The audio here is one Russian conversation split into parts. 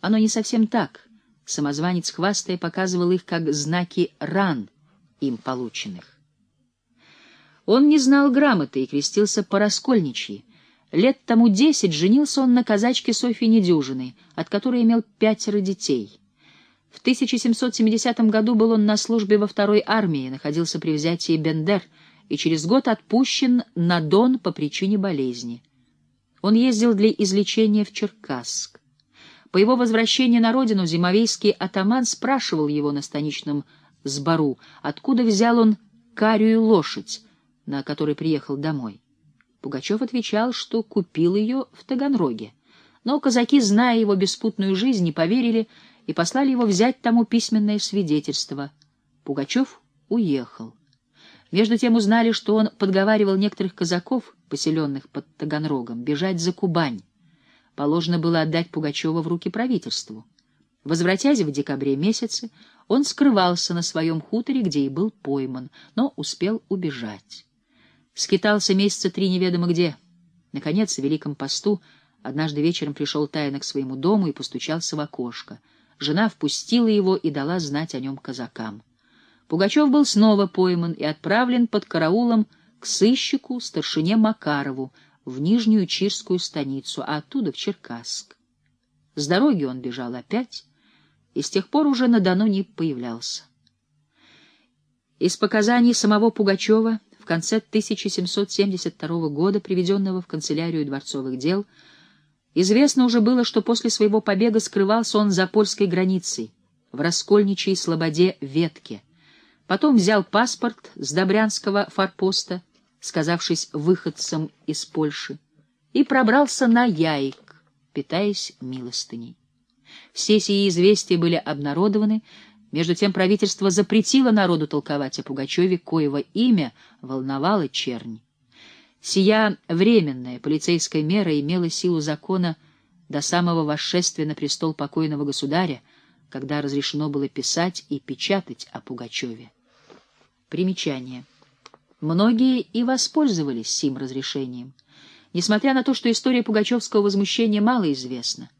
Оно не совсем так. Самозванец хвастая показывал их как знаки ран им полученных. Он не знал грамоты и крестился по раскольничьи. Лет тому десять женился он на казачке Софье Недюжиной, от которой имел пятеро детей. В 1770 году был он на службе во второй армии, находился при взятии Бендер и через год отпущен на Дон по причине болезни. Он ездил для излечения в Черкасск. По его возвращении на родину зимовейский атаман спрашивал его на станичном сбору, откуда взял он карию лошадь, на которой приехал домой. Пугачев отвечал, что купил ее в Таганроге. Но казаки, зная его беспутную жизнь, не поверили и послали его взять тому письменное свидетельство. Пугачев уехал. Между тем узнали, что он подговаривал некоторых казаков, поселенных под Таганрогом, бежать за Кубань. Положено было отдать Пугачева в руки правительству. Возвратясь в декабре месяце, он скрывался на своем хуторе, где и был пойман, но успел убежать. Скитался месяца три неведомо где. Наконец, в Великом посту, однажды вечером пришел тайно к своему дому и постучался в окошко. Жена впустила его и дала знать о нем казакам. Пугачев был снова пойман и отправлен под караулом к сыщику, старшине Макарову, в Нижнюю Чирскую станицу, а оттуда в Черкасск. С дороги он бежал опять, и с тех пор уже на Дону не появлялся. Из показаний самого Пугачева конце 1772 года, приведенного в канцелярию дворцовых дел, известно уже было, что после своего побега скрывался он за польской границей, в раскольничьей слободе Ветке. Потом взял паспорт с Добрянского форпоста, сказавшись выходцем из Польши, и пробрался на Яик, питаясь милостыней. Все сии известия были обнародованы, между тем правительство запретило народу толковать о Пугачеве, коего имя волновало чернь. Сия временная полицейская мера имела силу закона до самого восшествия на престол покойного государя, когда разрешено было писать и печатать о Пугачеве. Примечание. Многие и воспользовались сим разрешением, несмотря на то, что история пугачевского возмущения мало известна.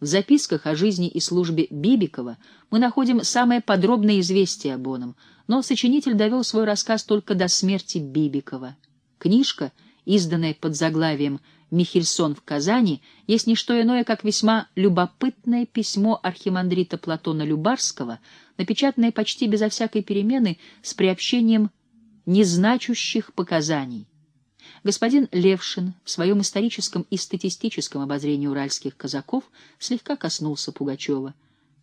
В записках о жизни и службе Бибикова мы находим самое подробное известие об оном, но сочинитель довел свой рассказ только до смерти Бибикова. Книжка, изданная под заглавием «Михельсон в Казани», есть не что иное, как весьма любопытное письмо архимандрита Платона Любарского, напечатанное почти безо всякой перемены с приобщением незначущих показаний. Господин Левшин в своем историческом и статистическом обозрении уральских казаков слегка коснулся Пугачева.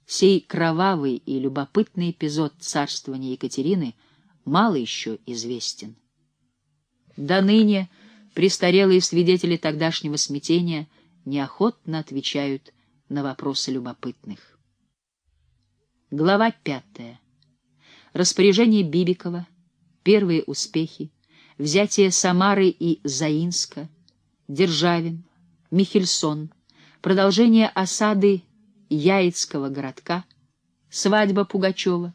Сей кровавый и любопытный эпизод царствования Екатерины мало еще известен. До ныне престарелые свидетели тогдашнего смятения неохотно отвечают на вопросы любопытных. Глава пятая. Распоряжение Бибикова. Первые успехи взятие Самары и Заинска, Державин, Михельсон, продолжение осады Яицкого городка, свадьба Пугачева,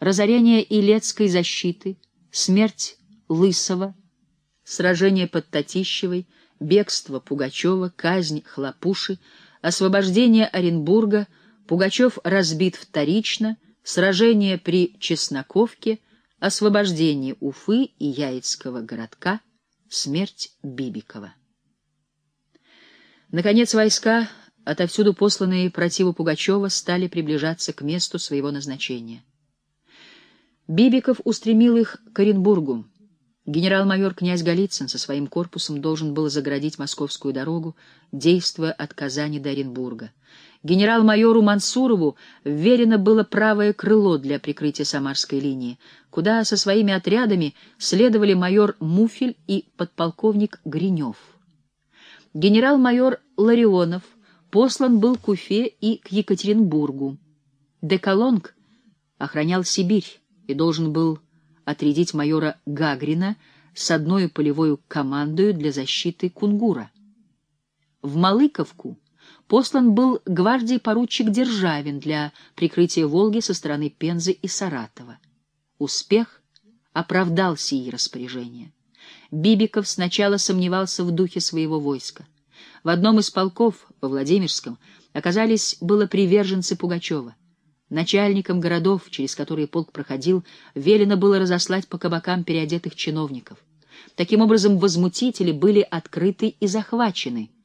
разорение Илецкой защиты, смерть Лысого, сражение под Татищевой, бегство Пугачева, казнь Хлопуши, освобождение Оренбурга, Пугачев разбит вторично, сражение при Чесноковке — освобождение Уфы и Яицкого городка, смерть Бибикова. Наконец войска, отовсюду посланные противу Пугачева, стали приближаться к месту своего назначения. Бибиков устремил их к Оренбургу. Генерал-майор князь Голицын со своим корпусом должен был заградить московскую дорогу, действуя от Казани до Оренбурга. Генерал-майору Мансурову вверено было правое крыло для прикрытия Самарской линии, куда со своими отрядами следовали майор Муфель и подполковник Гринев. Генерал-майор Ларионов послан был к Уфе и к Екатеринбургу. Деколонг охранял Сибирь и должен был отрядить майора Гагрина с одной полевой командой для защиты Кунгура. В Малыковку послан был гвардии поручик Державин для прикрытия Волги со стороны Пензы и Саратова. Успех оправдал сии распоряжения. Бибиков сначала сомневался в духе своего войска. В одном из полков, во Владимирском, оказались было приверженцы Пугачева. Начальникам городов, через которые полк проходил, велено было разослать по кабакам переодетых чиновников. Таким образом, возмутители были открыты и захвачены —